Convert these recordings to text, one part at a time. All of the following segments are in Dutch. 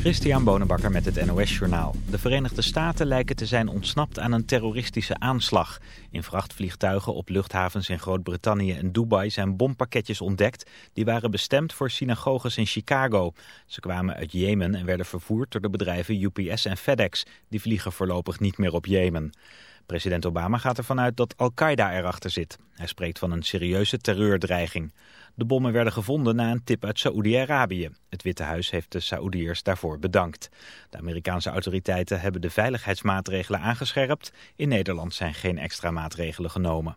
Christian Bonenbakker met het NOS Journaal. De Verenigde Staten lijken te zijn ontsnapt aan een terroristische aanslag. In vrachtvliegtuigen op luchthavens in Groot-Brittannië en Dubai zijn bompakketjes ontdekt... die waren bestemd voor synagoges in Chicago. Ze kwamen uit Jemen en werden vervoerd door de bedrijven UPS en FedEx. Die vliegen voorlopig niet meer op Jemen. President Obama gaat ervan uit dat Al-Qaeda erachter zit. Hij spreekt van een serieuze terreurdreiging. De bommen werden gevonden na een tip uit Saoedi-Arabië. Het Witte Huis heeft de Saoediërs daarvoor bedankt. De Amerikaanse autoriteiten hebben de veiligheidsmaatregelen aangescherpt. In Nederland zijn geen extra maatregelen genomen.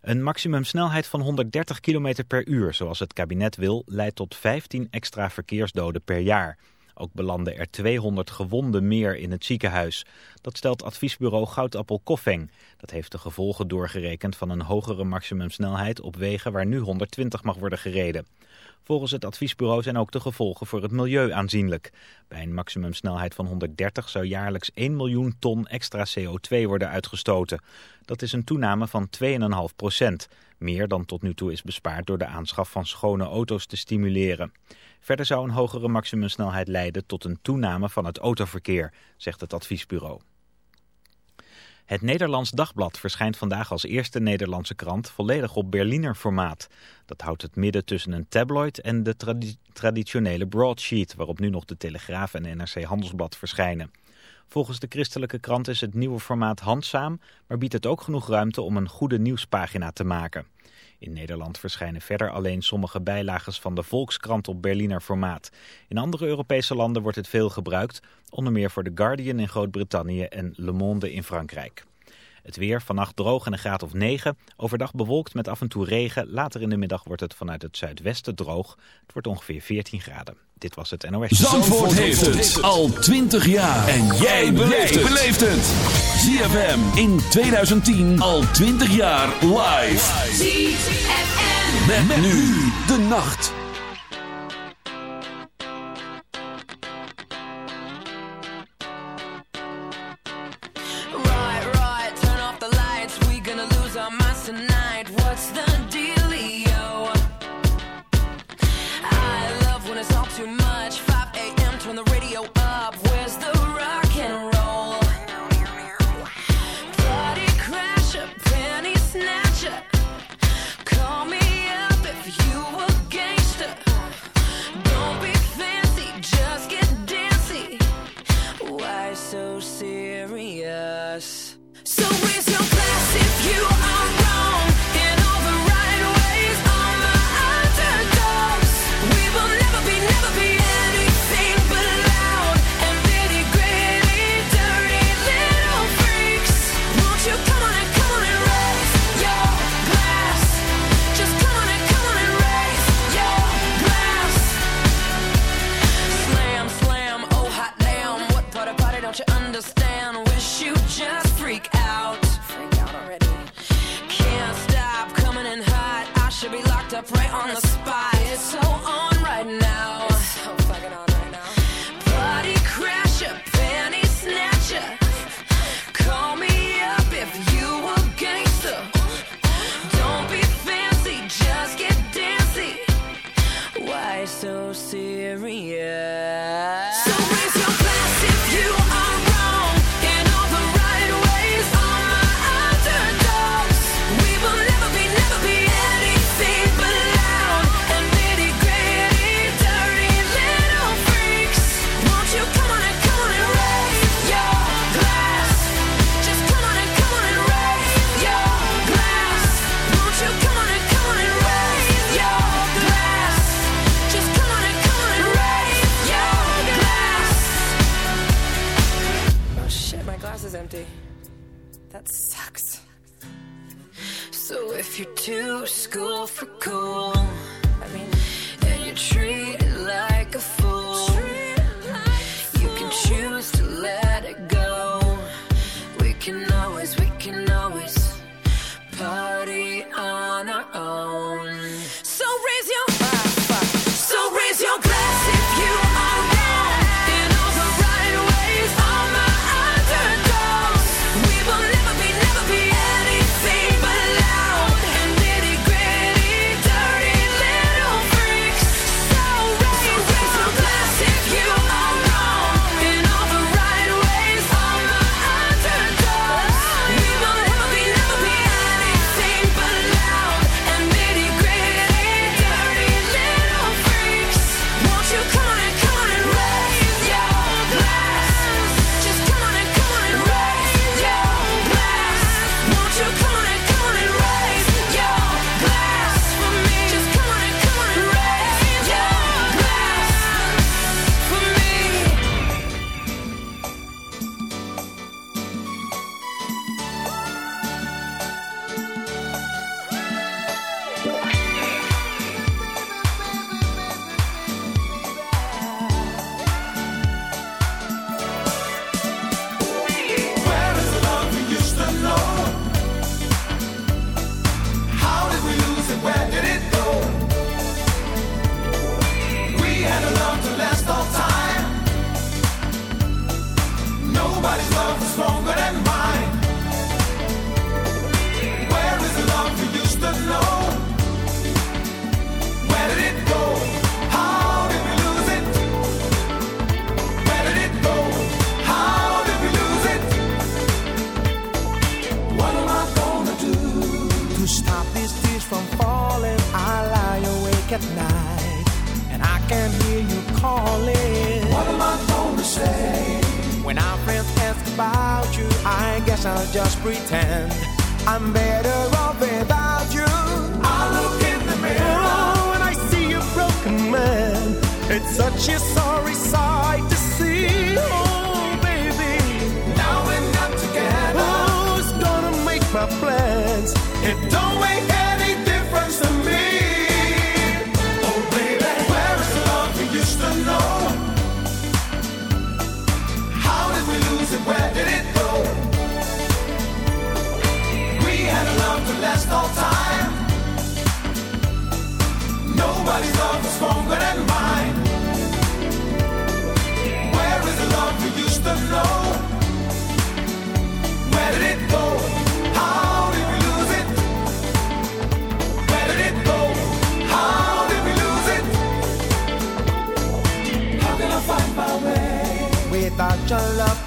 Een maximumsnelheid van 130 km per uur, zoals het kabinet wil, leidt tot 15 extra verkeersdoden per jaar. Ook belanden er 200 gewonden meer in het ziekenhuis. Dat stelt adviesbureau Goudappel Koffeng. Dat heeft de gevolgen doorgerekend van een hogere maximumsnelheid op wegen waar nu 120 mag worden gereden. Volgens het adviesbureau zijn ook de gevolgen voor het milieu aanzienlijk. Bij een maximumsnelheid van 130 zou jaarlijks 1 miljoen ton extra CO2 worden uitgestoten. Dat is een toename van 2,5 procent. Meer dan tot nu toe is bespaard door de aanschaf van schone auto's te stimuleren. Verder zou een hogere maximumsnelheid leiden tot een toename van het autoverkeer, zegt het adviesbureau. Het Nederlands Dagblad verschijnt vandaag als eerste Nederlandse krant volledig op Berliner formaat. Dat houdt het midden tussen een tabloid en de tradi traditionele broadsheet, waarop nu nog de Telegraaf en NRC Handelsblad verschijnen. Volgens de christelijke krant is het nieuwe formaat handzaam, maar biedt het ook genoeg ruimte om een goede nieuwspagina te maken. In Nederland verschijnen verder alleen sommige bijlages van de Volkskrant op Berliner formaat. In andere Europese landen wordt het veel gebruikt, onder meer voor The Guardian in Groot-Brittannië en Le Monde in Frankrijk. Het weer, vannacht droog en een graad of 9. Overdag bewolkt met af en toe regen. Later in de middag wordt het vanuit het zuidwesten droog. Het wordt ongeveer 14 graden. Dit was het NOS. Zandvoort heeft het al 20 jaar. En jij beleeft het. ZFM in 2010 al 20 jaar live. ZFM. Met, met nu de nacht. Up right on the spot. It's so on right now.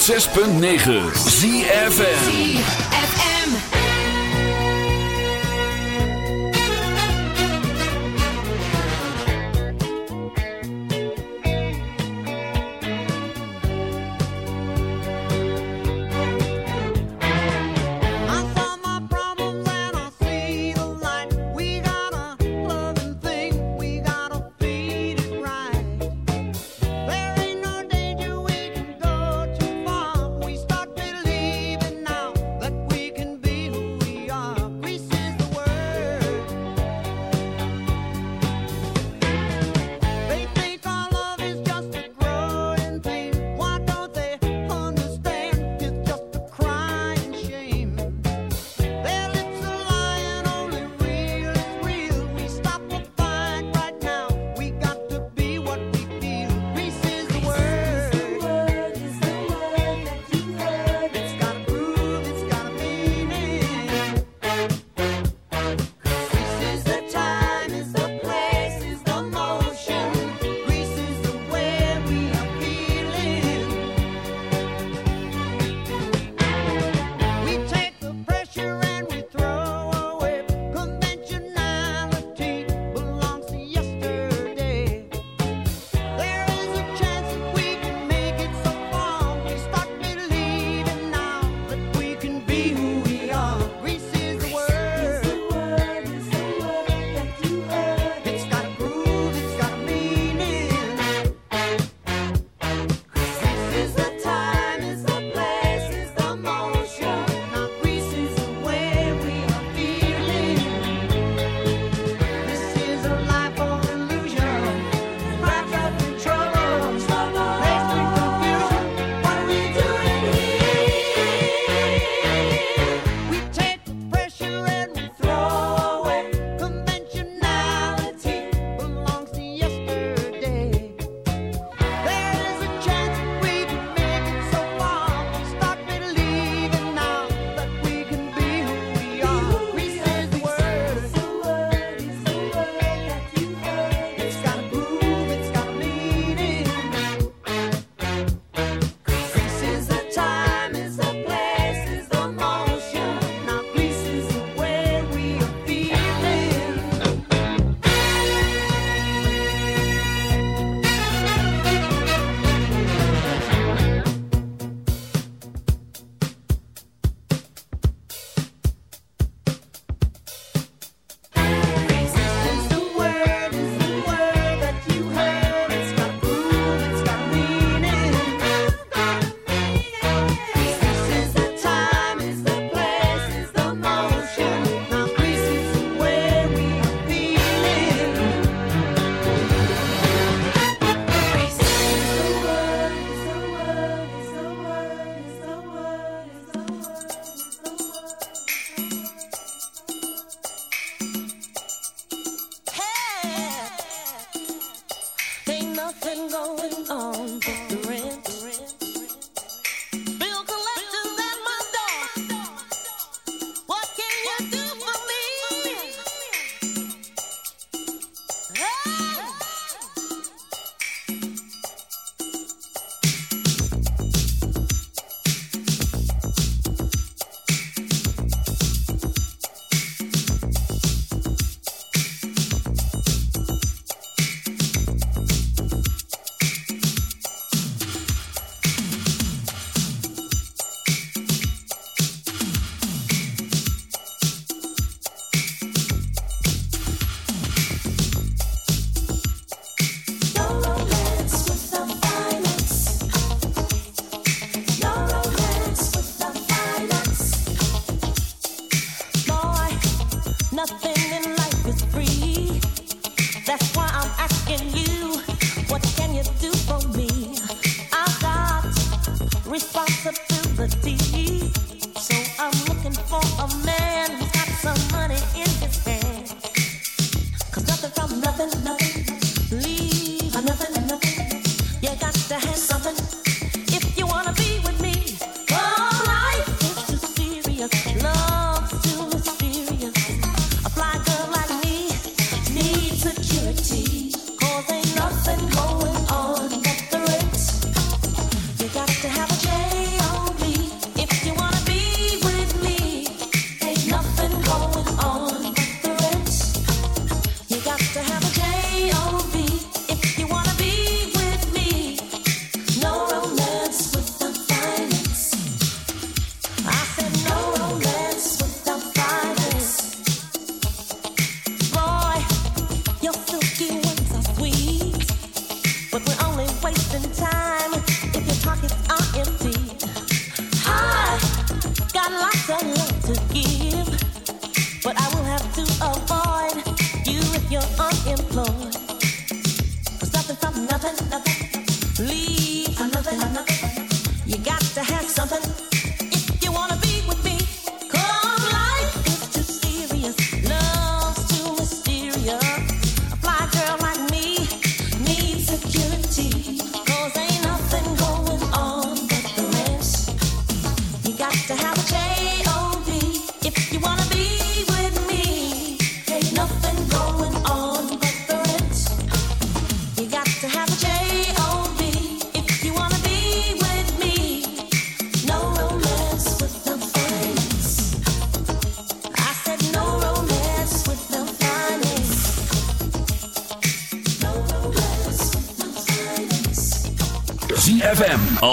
106.9 ZFN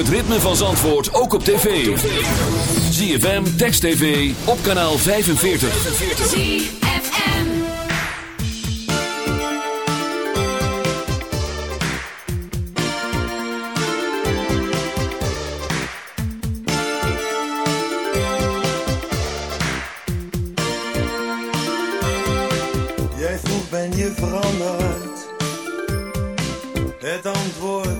het ritme van Zandvoort ook op tv. ZFM, Text TV, op kanaal 45. Jij vroeg ben je veranderd Het antwoord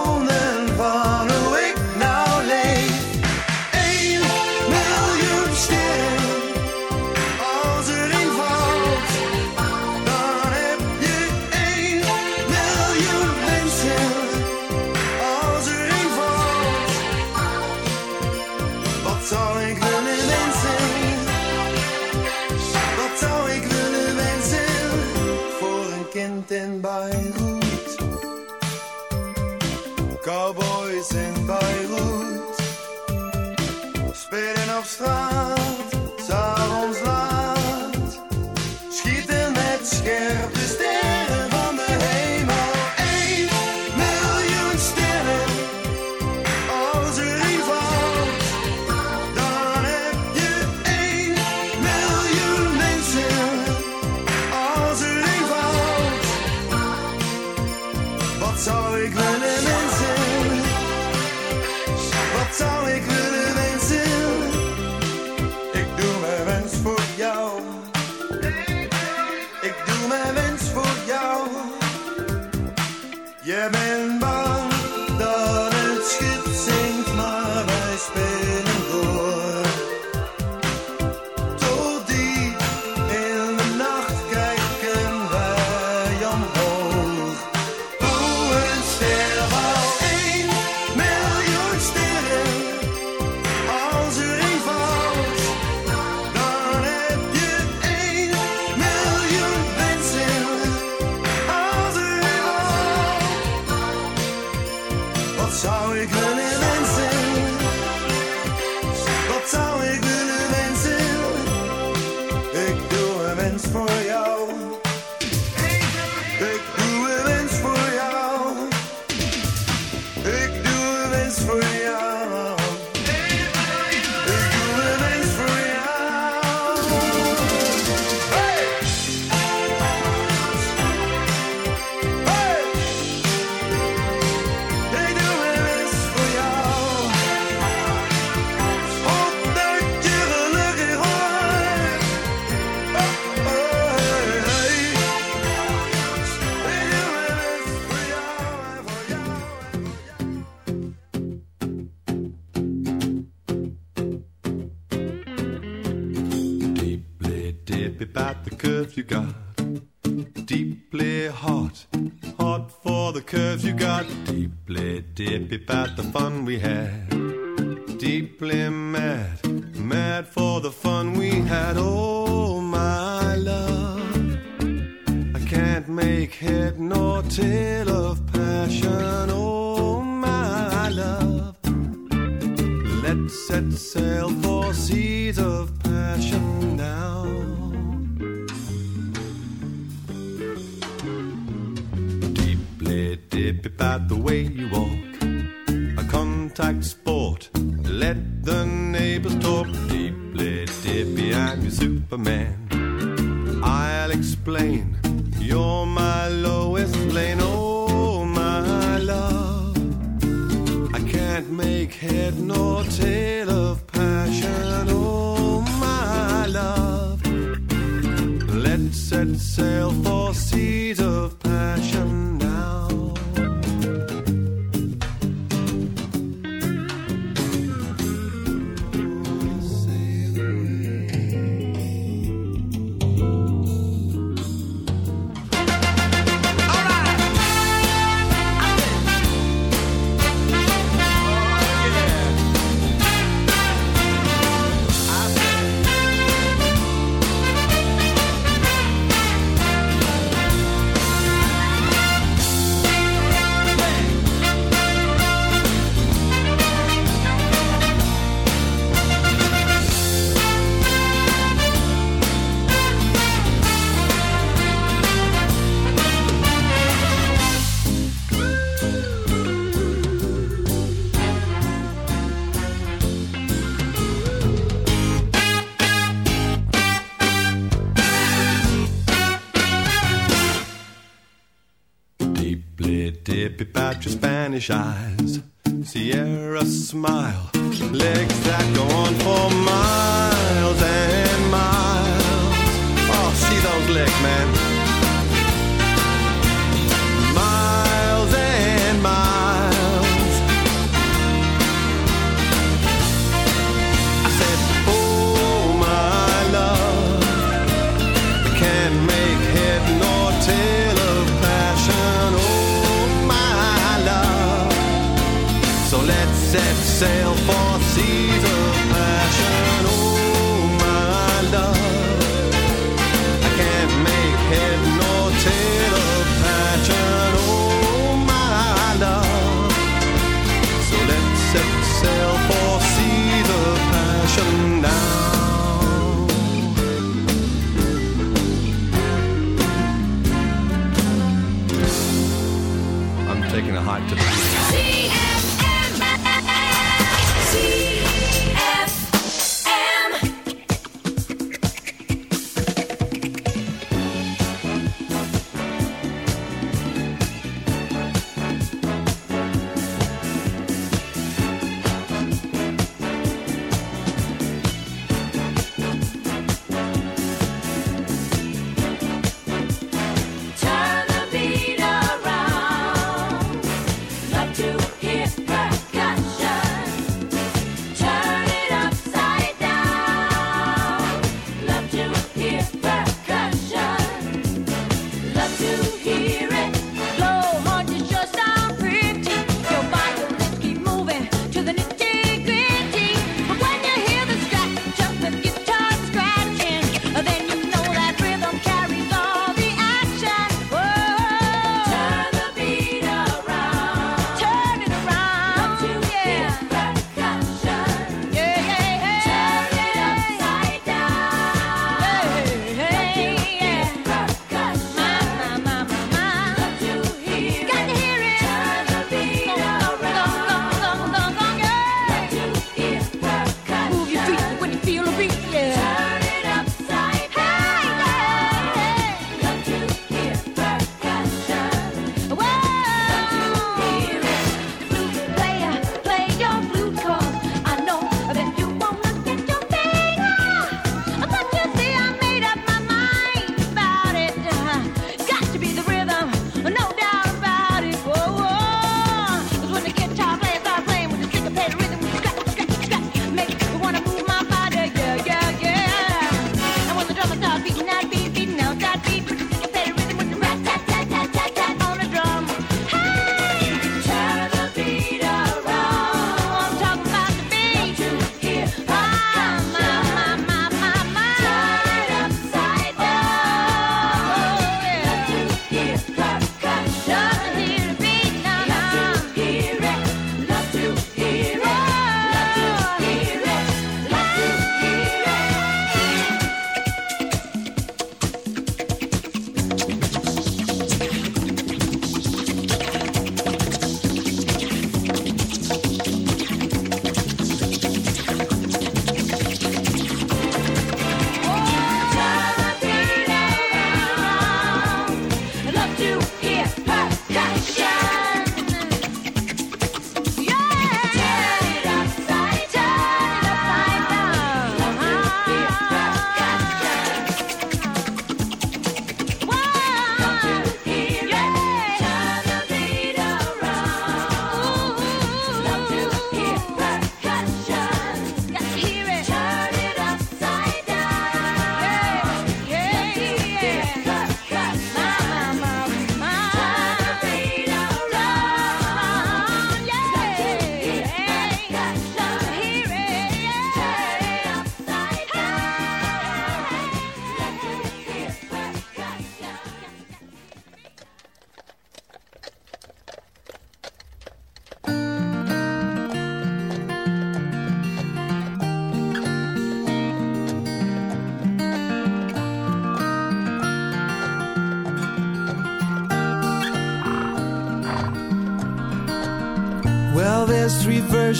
hip about the way you walk. A contact sport. Let the neighbors talk deeply, dip behind your Superman.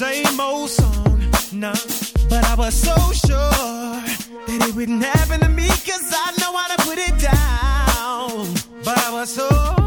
same old song, nah. But I was so sure that it wouldn't happen to me, cause I know how to put it down. But I was so